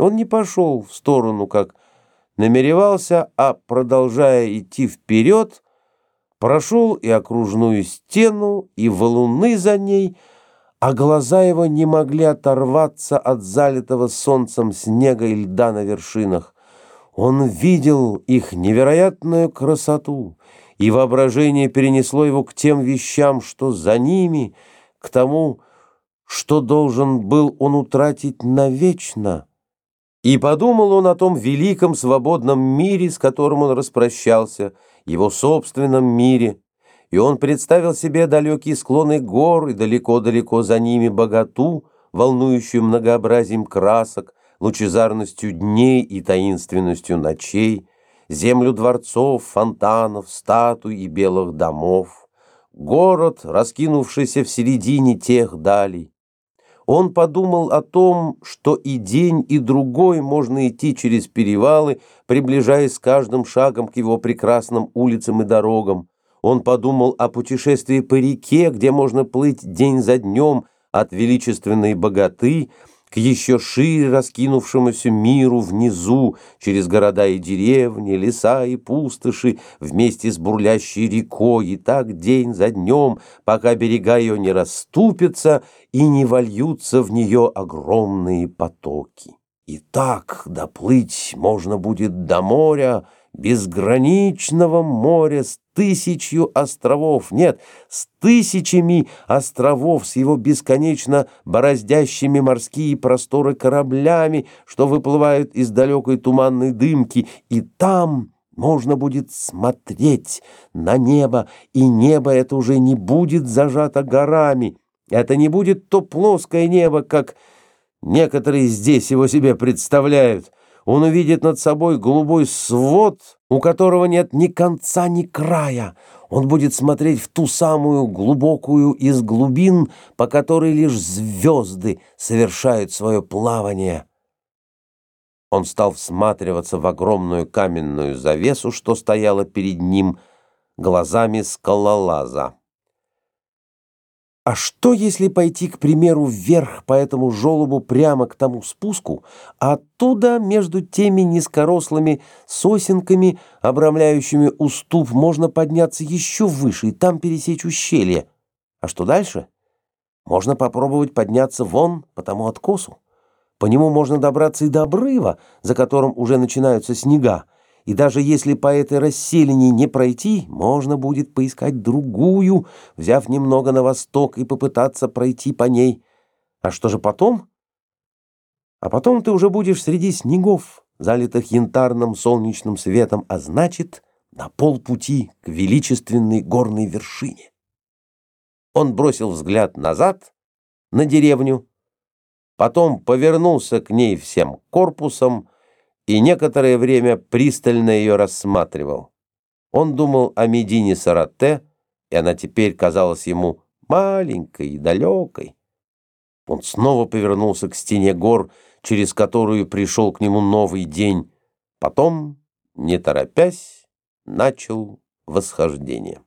Он не пошел в сторону, как намеревался, а, продолжая идти вперед, прошел и окружную стену, и валуны за ней, а глаза его не могли оторваться от залитого солнцем снега и льда на вершинах. Он видел их невероятную красоту, и воображение перенесло его к тем вещам, что за ними, к тому, что должен был он утратить навечно. И подумал он о том великом свободном мире, с которым он распрощался, его собственном мире, и он представил себе далекие склоны гор и далеко-далеко за ними богату, волнующую многообразием красок, лучезарностью дней и таинственностью ночей, землю дворцов, фонтанов, статуй и белых домов, город, раскинувшийся в середине тех далей. Он подумал о том, что и день, и другой можно идти через перевалы, приближаясь с каждым шагом к его прекрасным улицам и дорогам. Он подумал о путешествии по реке, где можно плыть день за днем от величественной богаты к еще шире раскинувшемуся миру внизу, через города и деревни, леса и пустоши, вместе с бурлящей рекой, и так день за днем, пока берега ее не расступятся и не вольются в нее огромные потоки. И так доплыть можно будет до моря, безграничного моря с тысячью островов, нет, с тысячами островов, с его бесконечно бороздящими морские просторы кораблями, что выплывают из далекой туманной дымки, и там можно будет смотреть на небо, и небо это уже не будет зажато горами, это не будет то плоское небо, как некоторые здесь его себе представляют, он увидит над собой голубой свод, у которого нет ни конца, ни края. Он будет смотреть в ту самую глубокую из глубин, по которой лишь звезды совершают свое плавание. Он стал всматриваться в огромную каменную завесу, что стояла перед ним, глазами скалолаза. А что, если пойти, к примеру, вверх по этому желобу прямо к тому спуску, а оттуда между теми низкорослыми сосенками, обрамляющими уступ, можно подняться еще выше и там пересечь ущелье? А что дальше? Можно попробовать подняться вон по тому откосу. По нему можно добраться и до обрыва, за которым уже начинаются снега, и даже если по этой расселине не пройти, можно будет поискать другую, взяв немного на восток и попытаться пройти по ней. А что же потом? А потом ты уже будешь среди снегов, залитых янтарным солнечным светом, а значит, на полпути к величественной горной вершине. Он бросил взгляд назад на деревню, потом повернулся к ней всем корпусом, и некоторое время пристально ее рассматривал. Он думал о Медине Сарате, и она теперь казалась ему маленькой и далекой. Он снова повернулся к стене гор, через которую пришел к нему новый день. Потом, не торопясь, начал восхождение.